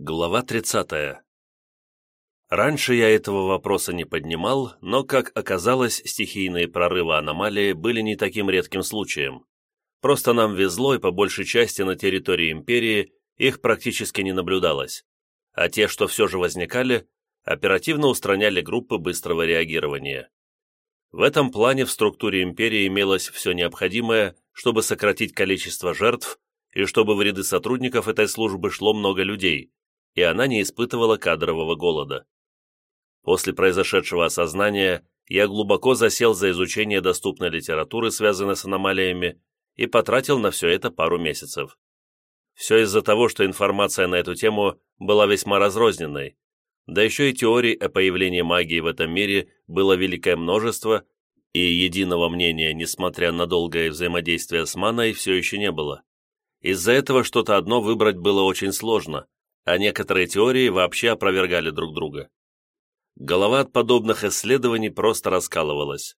Глава 30. Раньше я этого вопроса не поднимал, но, как оказалось, стихийные прорывы аномалии были не таким редким случаем. Просто нам везло, и по большей части на территории Империи их практически не наблюдалось. А те, что все же возникали, оперативно устраняли группы быстрого реагирования. В этом плане в структуре Империи имелось все необходимое, чтобы сократить количество жертв и чтобы в ряды сотрудников этой службы шло много людей, и она не испытывала кадрового голода. После произошедшего осознания я глубоко засел за изучение доступной литературы, связанной с аномалиями, и потратил на все это пару месяцев. Все из-за того, что информация на эту тему была весьма разрозненной, да еще и теорий о появлении магии в этом мире было великое множество, и единого мнения, несмотря на долгое взаимодействие с маной, все еще не было. Из-за этого что-то одно выбрать было очень сложно, а некоторые теории вообще опровергали друг друга. Голова от подобных исследований просто раскалывалась.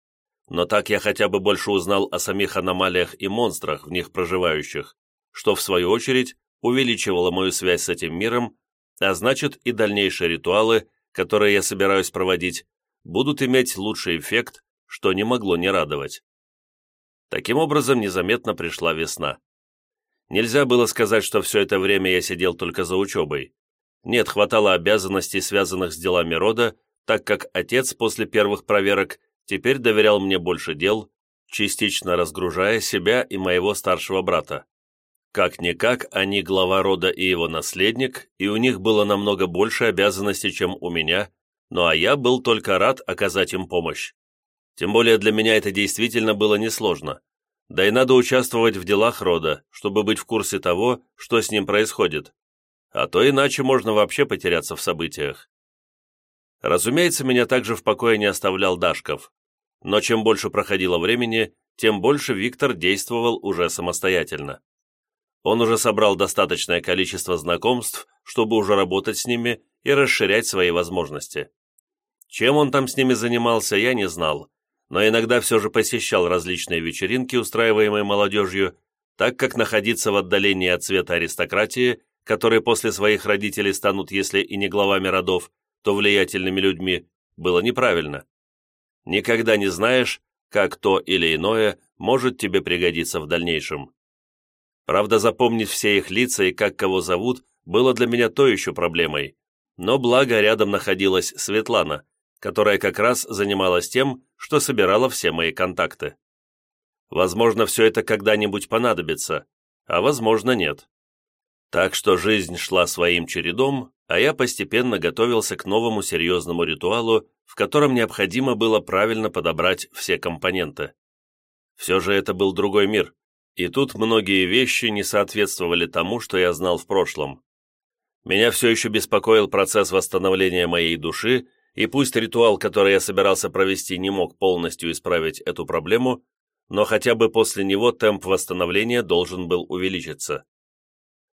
Но так я хотя бы больше узнал о самих аномалиях и монстрах, в них проживающих, что, в свою очередь, увеличивало мою связь с этим миром, а значит и дальнейшие ритуалы, которые я собираюсь проводить, будут иметь лучший эффект, что не могло не радовать. Таким образом, незаметно пришла весна. Нельзя было сказать, что все это время я сидел только за учебой. Нет, хватало обязанностей, связанных с делами рода, так как отец после первых проверок теперь доверял мне больше дел, частично разгружая себя и моего старшего брата. Как-никак, они глава рода и его наследник, и у них было намного больше обязанностей, чем у меня, ну а я был только рад оказать им помощь. Тем более для меня это действительно было несложно. Да и надо участвовать в делах рода, чтобы быть в курсе того, что с ним происходит. А то иначе можно вообще потеряться в событиях. Разумеется, меня также в покое не оставлял Дашков. Но чем больше проходило времени, тем больше Виктор действовал уже самостоятельно. Он уже собрал достаточное количество знакомств, чтобы уже работать с ними и расширять свои возможности. Чем он там с ними занимался, я не знал, но иногда все же посещал различные вечеринки, устраиваемые молодежью, так как находиться в отдалении от цвета аристократии, которые после своих родителей станут, если и не главами родов, то влиятельными людьми, было неправильно. Никогда не знаешь, как то или иное может тебе пригодиться в дальнейшем. Правда, запомнить все их лица и как кого зовут было для меня то еще проблемой, но благо рядом находилась Светлана, которая как раз занималась тем, что собирала все мои контакты. Возможно, все это когда-нибудь понадобится, а возможно, нет. Так что жизнь шла своим чередом, а я постепенно готовился к новому серьезному ритуалу, в котором необходимо было правильно подобрать все компоненты. Все же это был другой мир, и тут многие вещи не соответствовали тому, что я знал в прошлом. Меня все еще беспокоил процесс восстановления моей души и пусть ритуал, который я собирался провести, не мог полностью исправить эту проблему, но хотя бы после него темп восстановления должен был увеличиться.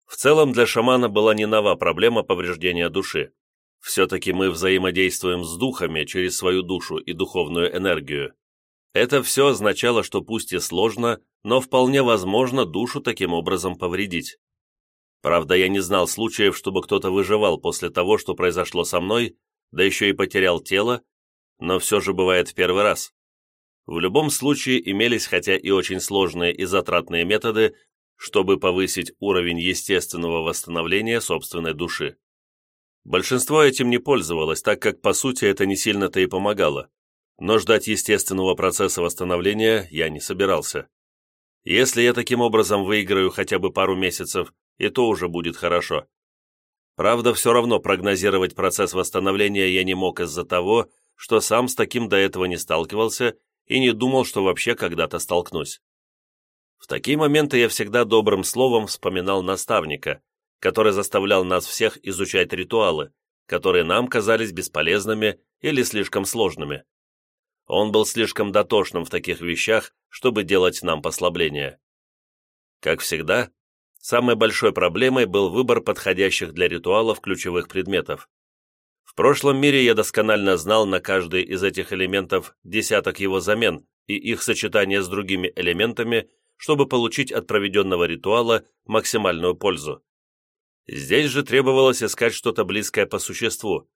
В целом для шамана была не нова проблема повреждения души. Все-таки мы взаимодействуем с духами через свою душу и духовную энергию. Это все означало, что пусть и сложно, но вполне возможно душу таким образом повредить. Правда, я не знал случаев, чтобы кто-то выживал после того, что произошло со мной, да еще и потерял тело, но все же бывает в первый раз. В любом случае имелись хотя и очень сложные и затратные методы, чтобы повысить уровень естественного восстановления собственной души. Большинство этим не пользовалось, так как по сути это не сильно-то и помогало, но ждать естественного процесса восстановления я не собирался. Если я таким образом выиграю хотя бы пару месяцев, и то уже будет хорошо. Правда, все равно прогнозировать процесс восстановления я не мог из-за того, что сам с таким до этого не сталкивался и не думал, что вообще когда-то столкнусь. В такие моменты я всегда добрым словом вспоминал наставника, который заставлял нас всех изучать ритуалы, которые нам казались бесполезными или слишком сложными. Он был слишком дотошным в таких вещах, чтобы делать нам послабления. Как всегда, Самой большой проблемой был выбор подходящих для ритуалов ключевых предметов. В прошлом мире я досконально знал на каждый из этих элементов десяток его замен и их сочетание с другими элементами, чтобы получить от проведенного ритуала максимальную пользу. Здесь же требовалось искать что-то близкое по существу,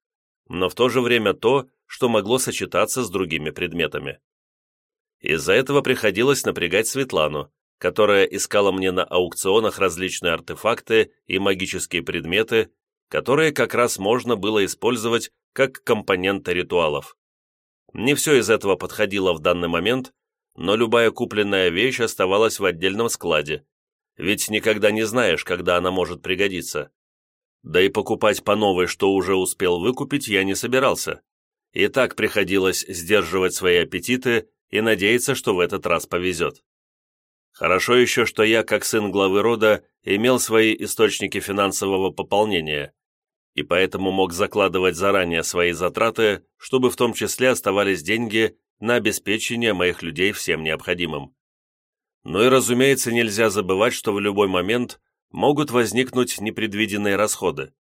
но в то же время то, что могло сочетаться с другими предметами. Из-за этого приходилось напрягать Светлану, которая искала мне на аукционах различные артефакты и магические предметы, которые как раз можно было использовать как компоненты ритуалов. Не все из этого подходило в данный момент, но любая купленная вещь оставалась в отдельном складе, ведь никогда не знаешь, когда она может пригодиться. Да и покупать по новой, что уже успел выкупить, я не собирался. И так приходилось сдерживать свои аппетиты и надеяться, что в этот раз повезет. Хорошо еще, что я, как сын главы рода, имел свои источники финансового пополнения, и поэтому мог закладывать заранее свои затраты, чтобы в том числе оставались деньги на обеспечение моих людей всем необходимым. Ну и, разумеется, нельзя забывать, что в любой момент могут возникнуть непредвиденные расходы.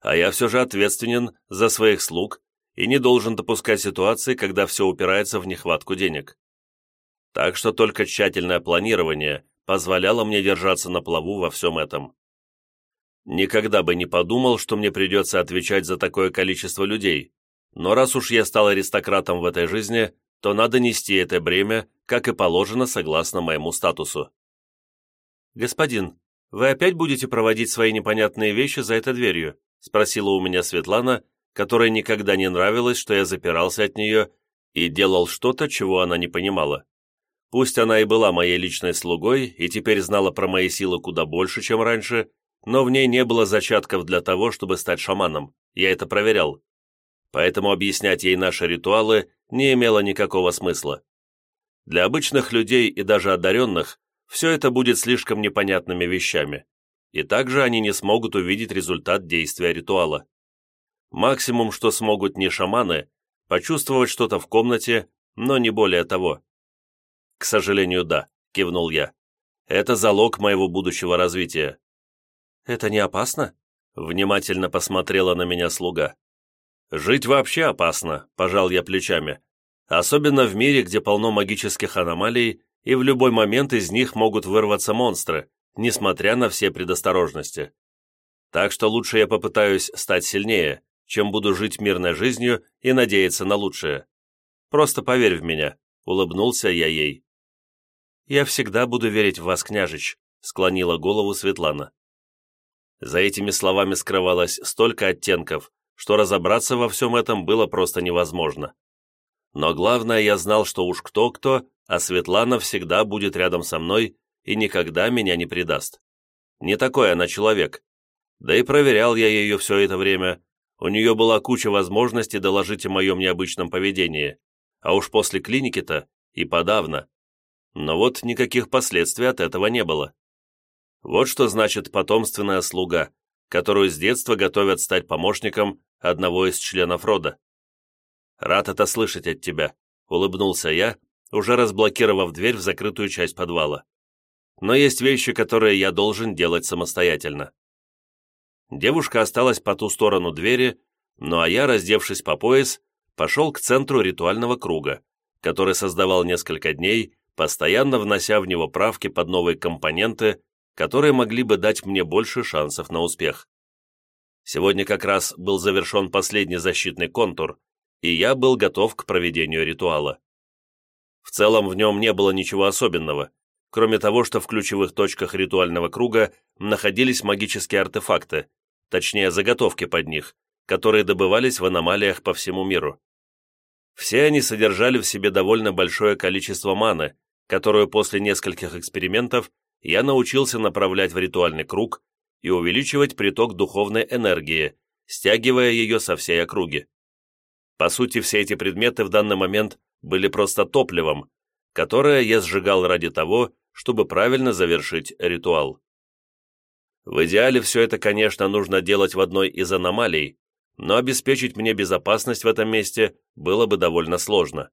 А я все же ответственен за своих слуг и не должен допускать ситуации, когда все упирается в нехватку денег. Так что только тщательное планирование позволяло мне держаться на плаву во всем этом. Никогда бы не подумал, что мне придется отвечать за такое количество людей, но раз уж я стал аристократом в этой жизни, то надо нести это бремя, как и положено согласно моему статусу. «Господин, вы опять будете проводить свои непонятные вещи за этой дверью?» спросила у меня Светлана, которой никогда не нравилось, что я запирался от нее и делал что-то, чего она не понимала. Пусть она и была моей личной слугой и теперь знала про мои силы куда больше, чем раньше, но в ней не было зачатков для того, чтобы стать шаманом, я это проверял. Поэтому объяснять ей наши ритуалы не имело никакого смысла. Для обычных людей и даже одаренных все это будет слишком непонятными вещами, и также они не смогут увидеть результат действия ритуала. Максимум, что смогут не шаманы, почувствовать что-то в комнате, но не более того. «К сожалению, да», — кивнул я. «Это залог моего будущего развития». «Это не опасно?» — внимательно посмотрела на меня слуга. «Жить вообще опасно», – пожал я плечами. «Особенно в мире, где полно магических аномалий, и в любой момент из них могут вырваться монстры, несмотря на все предосторожности. Так что лучше я попытаюсь стать сильнее, чем буду жить мирной жизнью и надеяться на лучшее. Просто поверь в меня», – улыбнулся я ей. «Я всегда буду верить в вас, княжич», – склонила голову Светлана. За этими словами скрывалось столько оттенков, что разобраться во всем этом было просто невозможно. Но главное, я знал, что уж кто-кто, а Светлана всегда будет рядом со мной и никогда меня не предаст. Не такой она человек. Да и проверял я ее все это время. У нее была куча возможностей доложить о моем необычном поведении. А уж после клиники-то и подавно. Но вот никаких последствий от этого не было. Вот что значит потомственная слуга, которую с детства готовят стать помощником одного из членов рода. «Рад это слышать от тебя», — улыбнулся я, уже разблокировав дверь в закрытую часть подвала. «Но есть вещи, которые я должен делать самостоятельно». Девушка осталась по ту сторону двери, ну а я, раздевшись по пояс, пошел к центру ритуального круга, который создавал несколько дней, постоянно внося в него правки под новые компоненты, которые могли бы дать мне больше шансов на успех. Сегодня как раз был завершен последний защитный контур, и я был готов к проведению ритуала. В целом в нем не было ничего особенного, кроме того, что в ключевых точках ритуального круга находились магические артефакты, точнее заготовки под них, которые добывались в аномалиях по всему миру. Все они содержали в себе довольно большое количество маны, которую после нескольких экспериментов я научился направлять в ритуальный круг и увеличивать приток духовной энергии, стягивая ее со всей округи. По сути, все эти предметы в данный момент были просто топливом, которое я сжигал ради того, чтобы правильно завершить ритуал. В идеале все это, конечно, нужно делать в одной из аномалий, но обеспечить мне безопасность в этом месте было бы довольно сложно.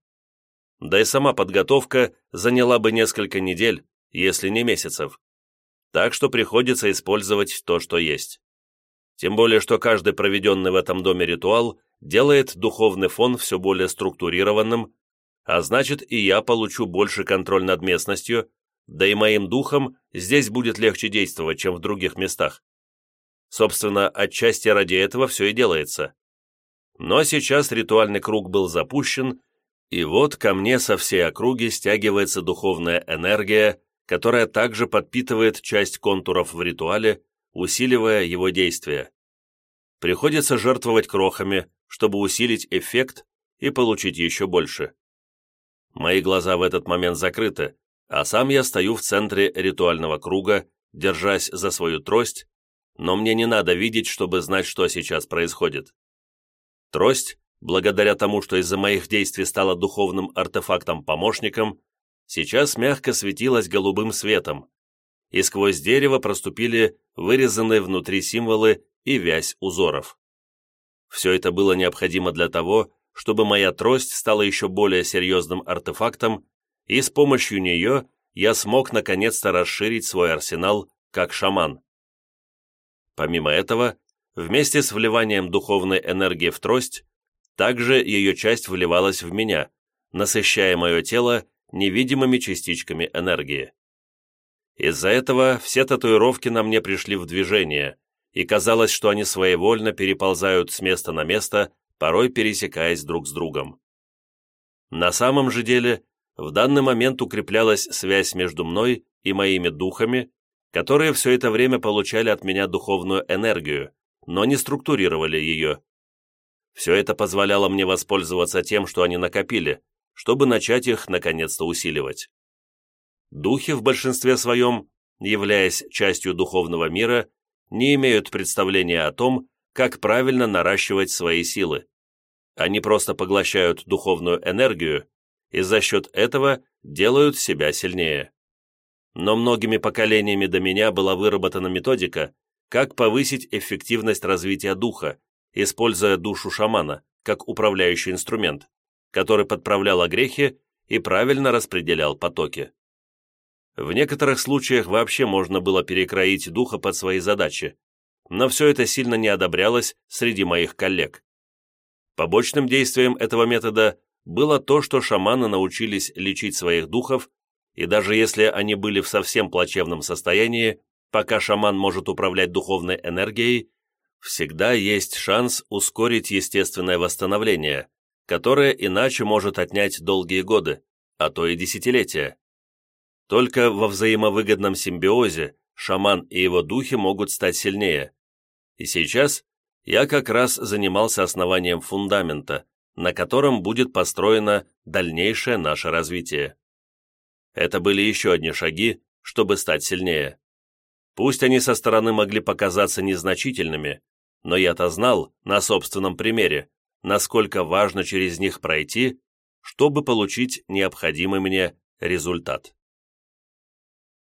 Да и сама подготовка заняла бы несколько недель, если не месяцев. Так что приходится использовать то, что есть. Тем более, что каждый проведенный в этом доме ритуал делает духовный фон все более структурированным, а значит и я получу больше контроль над местностью, да и моим духом здесь будет легче действовать, чем в других местах. Собственно, отчасти ради этого все и делается. Но сейчас ритуальный круг был запущен, и вот ко мне со всей округи стягивается духовная энергия, которая также подпитывает часть контуров в ритуале, усиливая его действие. Приходится жертвовать крохами, чтобы усилить эффект и получить еще больше. Мои глаза в этот момент закрыты, а сам я стою в центре ритуального круга, держась за свою трость, но мне не надо видеть, чтобы знать, что сейчас происходит. Трость, благодаря тому, что из-за моих действий стала духовным артефактом-помощником, сейчас мягко светилась голубым светом, и сквозь дерево проступили вырезанные внутри символы и вязь узоров. Все это было необходимо для того, чтобы моя трость стала еще более серьезным артефактом, и с помощью нее я смог наконец-то расширить свой арсенал как шаман. Помимо этого, вместе с вливанием духовной энергии в трость, также ее часть вливалась в меня, насыщая мое тело невидимыми частичками энергии. Из-за этого все татуировки на мне пришли в движение, и казалось, что они своевольно переползают с места на место, порой пересекаясь друг с другом. На самом же деле, в данный момент укреплялась связь между мной и моими духами, которые все это время получали от меня духовную энергию, но не структурировали ее. Все это позволяло мне воспользоваться тем, что они накопили, чтобы начать их наконец-то усиливать. Духи в большинстве своем, являясь частью духовного мира, не имеют представления о том, как правильно наращивать свои силы. Они просто поглощают духовную энергию и за счет этого делают себя сильнее. Но многими поколениями до меня была выработана методика, как повысить эффективность развития духа, используя душу шамана как управляющий инструмент, который подправлял огрехи и правильно распределял потоки. В некоторых случаях вообще можно было перекроить духа под свои задачи, но все это сильно не одобрялось среди моих коллег. Побочным действием этого метода было то, что шаманы научились лечить своих духов, и даже если они были в совсем плачевном состоянии, пока шаман может управлять духовной энергией, всегда есть шанс ускорить естественное восстановление, которое иначе может отнять долгие годы, а то и десятилетия. Только во взаимовыгодном симбиозе шаман и его духи могут стать сильнее. И сейчас я как раз занимался основанием фундамента, на котором будет построено дальнейшее наше развитие. Это были еще одни шаги, чтобы стать сильнее. Пусть они со стороны могли показаться незначительными, но я-то знал, на собственном примере, насколько важно через них пройти, чтобы получить необходимый мне результат.